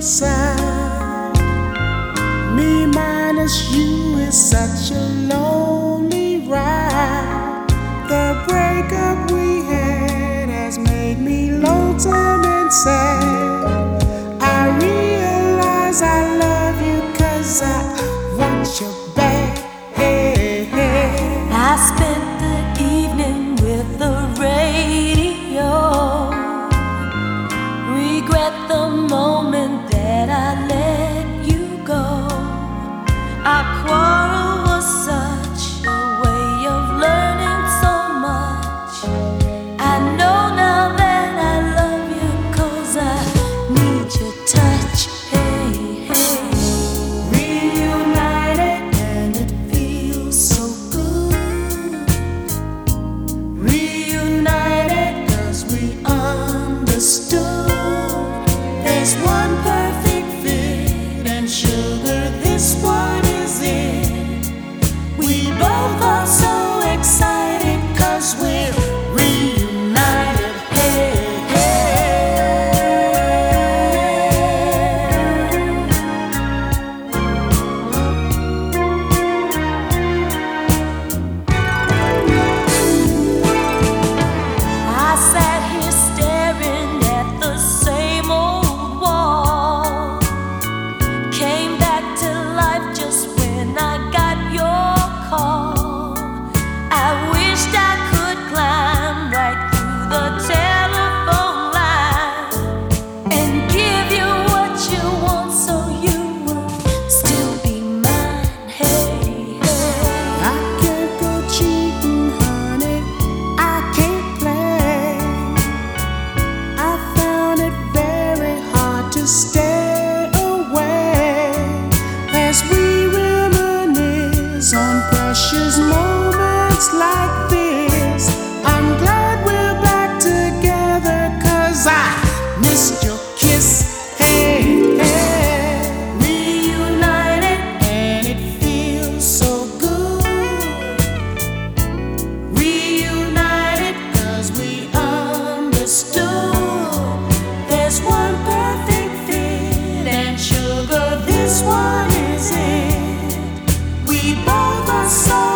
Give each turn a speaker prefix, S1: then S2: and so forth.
S1: Me minus you is such a lonely ride. The breakup we had has made me lonesome and sad. I realize I love you cause I want you back. Hey, hey.
S2: I spent the evening with the radio. Regret the
S1: is one on precious moments like this. I'm glad we're back together, cause I missed your kiss. song.